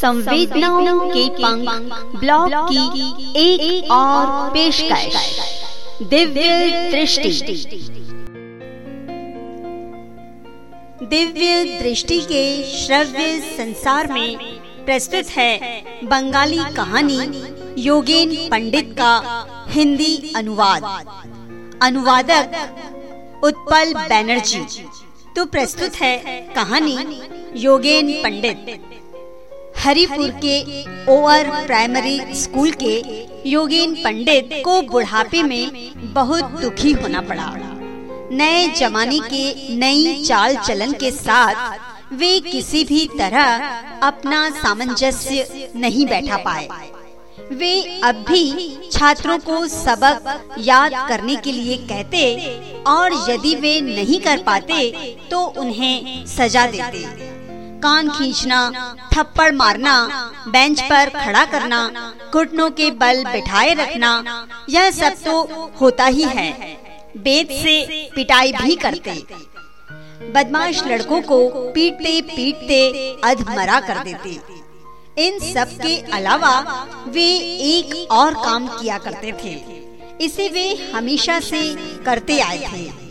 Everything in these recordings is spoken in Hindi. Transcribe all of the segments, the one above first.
संवेदनाओं के पंख ब्लॉग की एक, एक और पेशकश। दिव्य दृष्टि। दिव्य दृष्टि के श्रव्य संसार में प्रस्तुत है बंगाली कहानी योगेन पंडित का हिंदी अनुवाद। अनुवादक उत्पल बैनर्जी। तो प्रस्तुत है कहानी योगेन पंडित। हरिपुर के ओवर प्राइमरी स्कूल के योगेन पंडित को बुढ़ापे में बहुत दुखी होना पड़ा। नए जमाने के नई चाल चलन के साथ वे किसी भी तरह अपना सामंजस्य नहीं बैठा पाए। वे अब भी छात्रों को सबक याद करने के लिए कहते और यदि वे नहीं कर पाते तो उन्हें सजा देते। कान खींचना, थप्पड़ मारना, बेंच पर खड़ा करना, घुटनों के बल बिठाए रखना, यह सब तो होता ही है। बेद से पिटाई भी करते। बदमाश लड़कों को पीटते पीटते अधमरा कर देते। इन सब के अलावा वे एक और काम किया करते थे। इसे वे हमेशा से करते आए थे।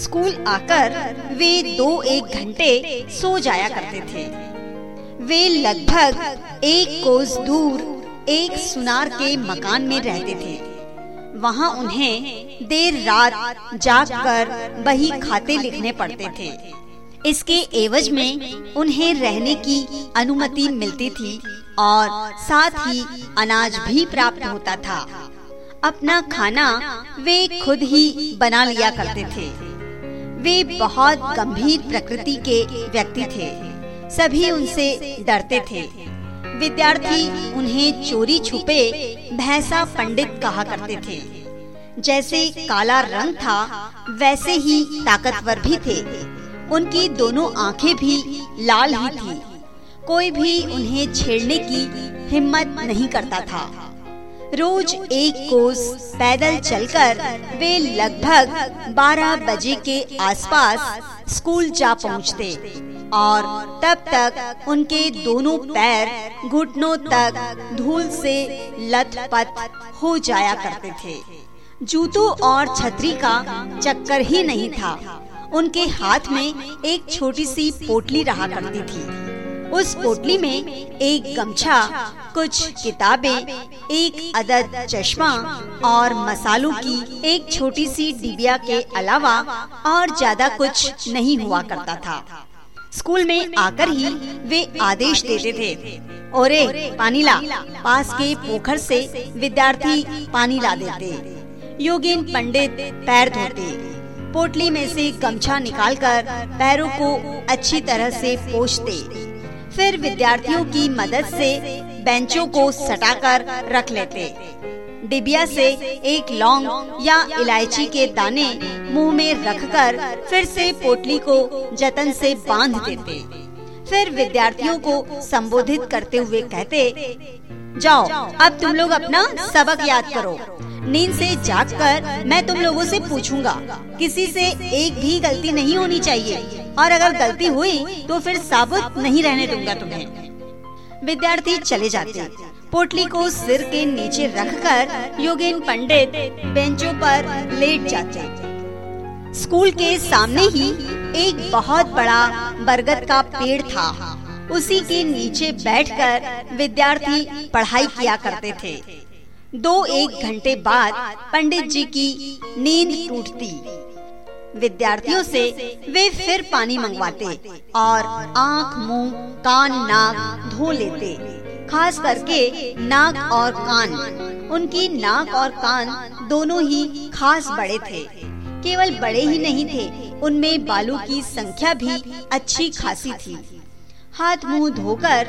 स्कूल आकर वे दो एक घंटे सो जाया करते थे। वे लगभग एक कोस दूर एक सुनार के मकान में रहते थे। वहाँ उन्हें देर रात जागकर बही खाते लिखने पड़ते थे। इसके एवज में उन्हें रहने की अनुमति मिलती थी और साथ ही अनाज भी प्राप्त होता था। अपना खाना वे खुद ही बना लिया करते थे। वे बहुत गंभीर प्रकृति के व्यक्ति थे। सभी उनसे डरते थे। विद्यार्थी उन्हें चोरी छुपे भैंसा पंडित कहा करते थे। जैसे काला रंग था, वैसे ही ताकतवर भी थे। उनकी दोनों आँखें भी लाल ही थी। कोई भी उन्हें छेड़ने की हिम्मत नहीं करता था। रोज एक कोस पैदल चलकर वे लगभग 12 बजे के आसपास स्कूल जा पहुँचते और तब तक उनके दोनों पैर घुटनों तक धूल से लथपथ हो जाया करते थे। जूतों और छतरी का चक्कर ही नहीं था। उनके हाथ में एक छोटी सी पोटली रहा करती थी। उस पोटली में एक गमछा, कुछ किताबें, एक अदद चश्मा और मसालों की एक छोटी सी डिबिया के अलावा और ज़्यादा कुछ नहीं हुआ करता था। स्कूल में आकर ही वे आदेश देते थे। ओरे पानी ला पास के पोखर से विद्यार्थी पानी ला देते। योगिन पंडित पैर धोते। पोटली में से गमछा निकालकर पैरों को अच्छी तरह से पोछते। फिर विद्यार्थियों की मदद से बेंचों को सटाकर रख लेते। डिबिया से एक लौंग या इलायची के दाने मुँह में रखकर फिर से पोटली को जतन से बाँध देते। फिर विद्यार्थियों को संबोधित करते हुए कहते, जाओ, अब तुम लोग अपना सबक याद करो। नींद से जागकर मैं तुम लोगों से पूछूँगा। किसी से एक भी गलती नहीं होनी चाहिए। और अगर गलती हुई तो फिर साबुत नहीं रहने दूँगा तुम्हें। विद्यार्थी चले जाते। पोटली को सिर के नीचे रखकर योगेन पंडित बेंचों पर लेट जाते। स्कूल के सामने ही एक बहुत बड़ा बरगद का पेड़ था। उसी के नीचे बैठकर विद्यार्थी पढ़ाई किया करते थे। दो एक घंटे बाद पंडित जी की नींद टूटती। विद्यार्थियों से वे फिर पानी मंगवाते और आँख, मुँह, कान, नाक धो लेते। खास करके नाक और कान। उनकी नाक और कान दोनों ही खास बड़े थे। केवल बड़े ही नहीं थे, उनमें बालों की संख्या भी अच्छी खासी थी। हाथ, मुँह धोकर,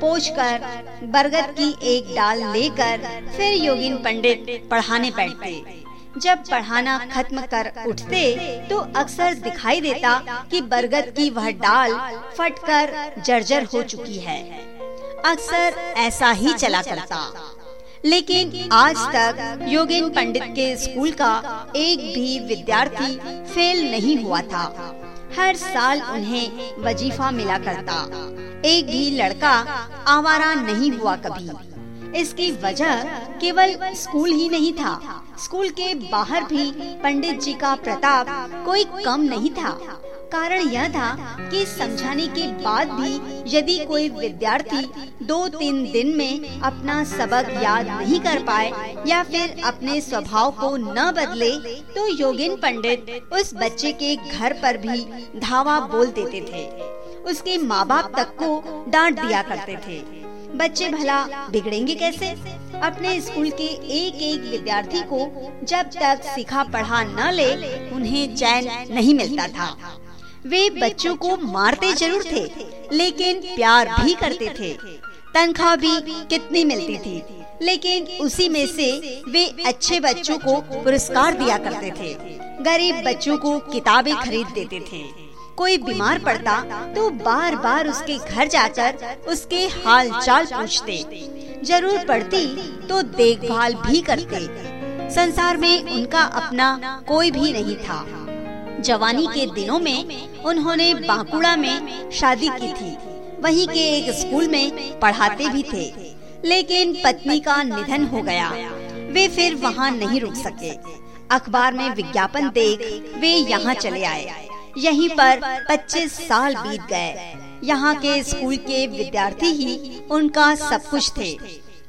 पोछ कर, बरगद की एक डाल लेकर फिर योगिन पंडित पढ़ाने बैठते। जब पढ़ाना खत्म कर उठते तो अक्सर दिखाई देता कि बरगद की वह डाल फटकर जर्जर हो चुकी है। अक्सर ऐसा ही चला करता। लेकिन आज तक योगिन पंडित के स्कूल का एक भी विद्यार्थी फेल नहीं हुआ था। हर साल उन्हें वजीफा मिला करता। एक भी लड़का आवारा नहीं हुआ कभी। इसकी वजह केवल स्कूल ही नहीं था। स्कूल के बाहर भी पंडित जी का प्रताप कोई कम नहीं था। कारण यह था कि समझाने के बाद भी यदि कोई विद्यार्थी दो तीन दिन में अपना सबक याद नहीं कर पाए या फिर अपने स्वभाव को न बदले तो योगिन पंडित उस बच्चे के घर पर भी धावा बोल देते थे। उसके माँ बाप तक को डांट दिया करते थे। बच्चे भला बिगड़ेंगे कैसे? अपने स्कूल के एक एक विद्यार्थी को जब तक सिखा पढ़ा न ले, उन्हें चैन नहीं मिलता था। वे बच्चों को मारते ज़रूर थे, लेकिन प्यार भी करते थे। तनख्वाह भी कितनी मिलती थी, लेकिन उसी में से वे अच्छे बच्चों को पुरस्कार दिया करते थे। गरीब बच्चों को किताबें खरीद देते थे। कोई बीमार पड़ता तो बार बार उसके घर जाकर उसके हाल चाल पूछते। ज़रूर पड़ती तो देखभाल भी करते। संसार में उनका अपना कोई भी नहीं था। जवानी के दिनों में उन्होंने बांकुड़ा में शादी की थी। वहीं के एक स्कूल में पढ़ाते भी थे। लेकिन पत्नी का निधन हो गया। वे फिर वहाँ नहीं रुक सके। अखबार में विज्ञापन देख वे यहाँ चले आए। यहीं पर 25 साल बीत गए। यहाँ के स्कूल के विद्यार्थी ही उनका सब कुछ थे।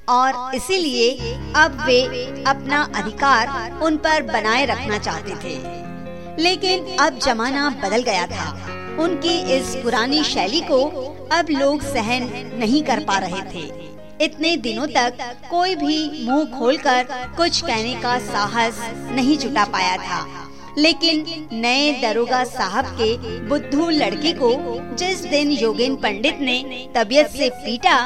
और इसीलिए अब वे अपना अधिकार उन पर बनाए रखना चाहते थे। लेकिन अब जमाना बदल गया था। उनकी इस पुरानी शैली को अब लोग सहन नहीं कर पा रहे थे। इतने दिनों तक कोई भी मुँह खोलकर कुछ कहने का साहस नहीं जुटा पाया था। लेकिन नए दरोगा साहब के बुद्धू लड़के को जिस दिन योगेन पंडित ने तबीयत से पीटा,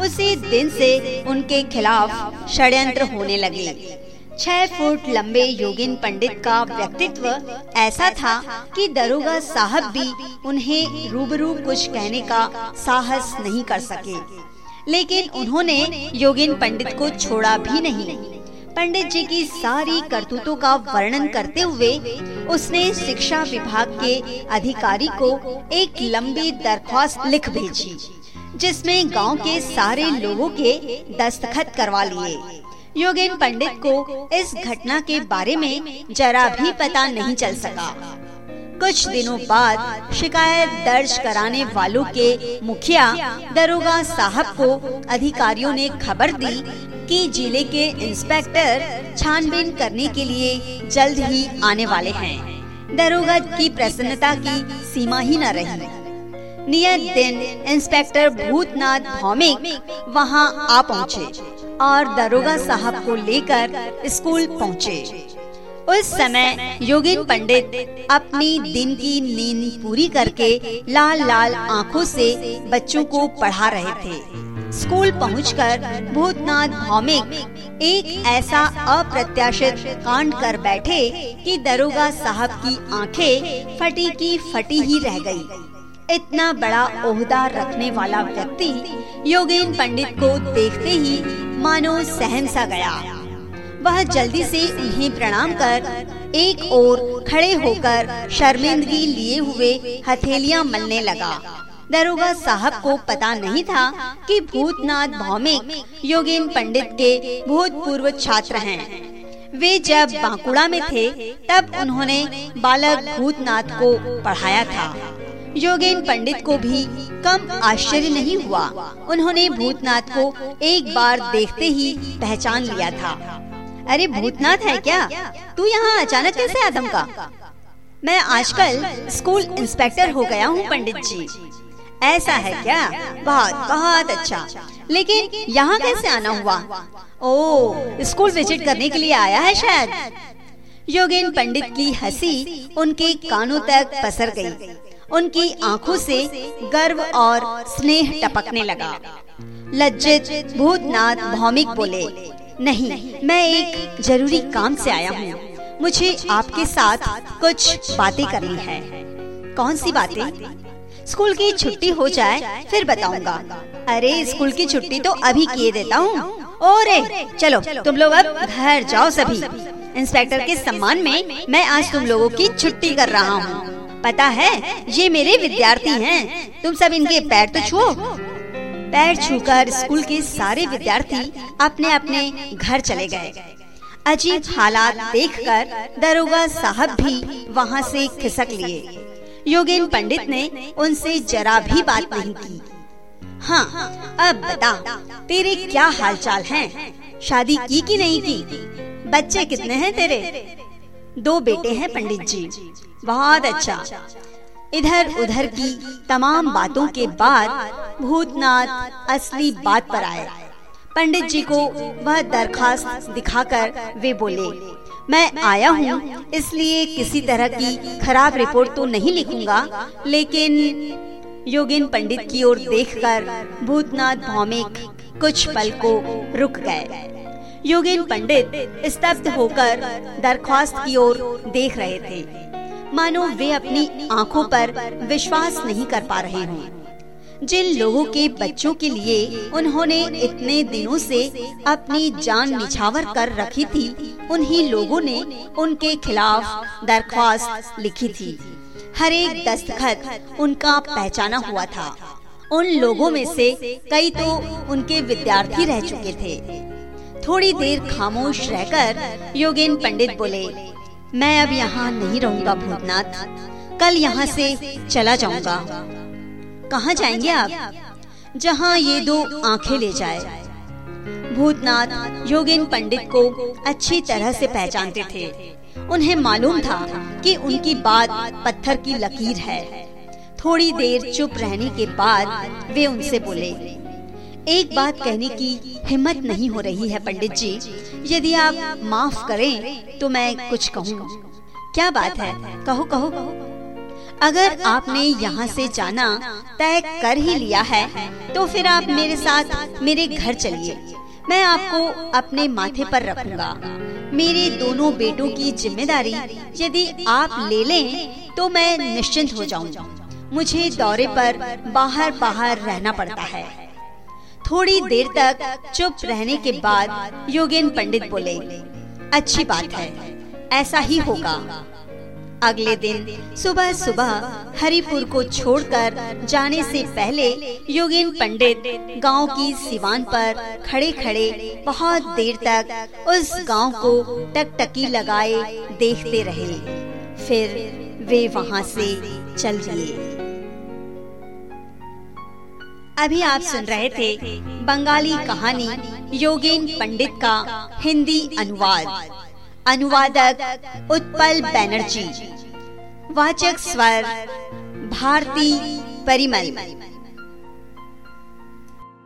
उसी दिन से उनके खिलाफ षड्यंत्र होने लगे। छह फुट लंबे योगिन पंडित का व्यक्तित्व ऐसा था कि दरोगा साहब भी उन्हें रूबरू कुछ कहने का साहस नहीं कर सके। लेकिन उन्होंने योगिन पंडित को छोड़ा भी नहीं। पंडित जी की सारी करतूतों का वर्णन करते हुए, उसने शिक्षा विभाग के अधिकारी को एक लंबी दरख्वास्त लिख भेजी, जिसमें गाँव के सारे लोगों के दस्तखत करवा लिए। योगेन पंडित को इस घटना के बारे में जरा भी पता नहीं चल सका। कुछ दिनों बाद शिकायत दर्ज कराने वालों के मुखिया दरोगा साहब को अधिकारियों ने खबर दी कि ज़िले के इंस्पेक्टर छानबीन करने के लिए जल्द ही आने वाले हैं। दरोगा की प्रसन्नता की सीमा ही न रही। नियत दिन इंस्पेक्टर भूतनाथ भौमिक वहाँ आ पहुँचे और दरोगा साहब को लेकर स्कूल पहुँचे। उस समय योगिन पंडित अपनी दिन की नींद पूरी करके लाल लाल आँखों से बच्चों को पढ़ा रहे थे। स्कूल पहुंचकर भूतनाथ भौमिक एक ऐसा अप्रत्याशित कांड कर बैठे कि दरोगा साहब की आँखें फटी की फटी ही रह गई। इतना बड़ा ओहदा रखने वाला व्यक्ति योगेन पंडित को देखते ही मानो सहन सा गया वह जल्दी से उन्हें प्रणाम कर एक ओर खड़े होकर शर्मिंदगी लिए हुए हथेलियाँ मलने लगा दरोगा साहब को पता नहीं था कि भूतनाथ भौमिक योगेन पंडित के भूतपूर्व छात्र हैं। वे जब बांकुड़ा में थे, तब उन्होंने बालक भूतनाथ को पढ़ाया था। योगेन पंडित को भी कम आश्चर्य नहीं हुआ। उन्होंने भूतनाथ को एक बार देखते ही पहचान लिया था। अरे, भूतनाथ है क्या? तू यहाँ अचानक कैसे आदम का? मैं आजकल स्कूल इंस्पेक्टर हो गया हूँ, पंडित जी। ऐसा है क्या? बहुत बहुत अच्छा। लेकिन यहाँ कैसे आना हुआ? ओ, स्कूल विज़िट करने के लिए आया है शायद। योगेन पंडित की हँसी उनके कानों तक पसर गई। उनकी आँखों से गर्व और स्नेह टपकने लगा। लज्जित भूतनाथ भौमिक बोले, नहीं, मैं एक ज़रूरी काम से आया हूँ। मुझे आपके साथ कुछ बातें करनी है। कौन सी बातें? स्कूल की छुट्टी हो जाए फिर बताऊँगा। अरे स्कूल की छुट्टी तो अभी किए देता हूँ। ओरे चलो तुम लोग अब घर जाओ सभी। इंस्पेक्टर के सम्मान में मैं आज तुम लोगों की छुट्टी कर रहा हूँ। पता है ये मेरे विद्यार्थी हैं। तुम सब इनके पैर तो छुओ। पैर छूकर स्कूल के सारे विद्यार्थी अपने अपने घर चले गए। अजीब हालात देखकर दरोगा साहब भी वहाँ से खिसक लिए। योगेन पंडित ने उनसे जरा भी बात नहीं की। हाँ अब बता, तेरे क्या हालचाल हैं? शादी की कि नहीं की? बच्चे कितने हैं तेरे? दो बेटे हैं पंडित जी। बहुत अच्छा। इधर उधर की तमाम बातों के बाद भूतनाथ असली बात पर आए। पंडित जी को वह दरखास्त दिखाकर वे बोले मैं आया हूँ, इसलिए किसी तरह की खराब रिपोर्ट तो नहीं लिखूँगा, लेकिन योगिन पंडित की ओर देखकर भूतनाथ भौमिक कुछ पल को रुक गए। योगिन पंडित स्तब्ध होकर दरख्वास्त की ओर देख रहे थे। मानो वे अपनी आँखों पर विश्वास नहीं कर पा रहे हों। जिन लोगों के बच्चों के लिए उन्होंने इतने दिनों से अपनी जान निछावर कर रखी थी, उन्हीं लोगों ने उनके खिलाफ दरख्वास्त लिखी थी। हर एक दस्तखत उनका पहचाना हुआ था। उन लोगों में से कई तो उनके विद्यार्थी रह चुके थे। थोड़ी देर खामोश रहकर योगेन पंडित बोले, मैं अब यहाँ नहीं रहूँगा भूतनाथ। कल यहाँ से चला जाऊँगा। कहाँ जाएँगे आप? जहाँ ये दो आँखें ले जाए। भूतनाथ, योगेन पंडित को अच्छी तरह से पहचानते थे। उन्हें मालूम था कि उनकी बात पत्थर की लकीर है। थोड़ी देर चुप रहने के बाद वे उनसे बोले, एक बात कहने की हिम्मत नहीं हो रही है पंडित जी। यदि आप माफ़ करें तो मैं कुछ कहूँ। क्या बात है? कहो कहो अगर आपने यहाँ से जाना तय कर ही लिया है तो फिर आप मेरे साथ मेरे घर चलिए। मैं आपको अपने माथे पर रखूँगा। मेरे दोनों बेटों की ज़िम्मेदारी यदि आप ले लें तो मैं निश्चिंत हो जाऊँगा मुझे दौरे पर बाहर बाहर रहना पड़ता है। थोड़ी देर तक चुप रहने के बाद योगेन पंडित बोले अच्छी बात है ऐसा ही होगा। अगले दिन सुबह सुबह हरिपुर को छोड़कर जाने से पहले योगेन पंडित गाँव की सिवान पर खड़े खड़े बहुत देर तक उस गाँव को टकटकी लगाए देखते रहे। फिर वे वहाँ से चल दिए। अभी आप सुन रहे थे बंगाली कहानी योगेन पंडित का हिंदी अनुवाद। अनुवादक उत्पल बैनर्जी। वाचक स्वर भारती परिमल।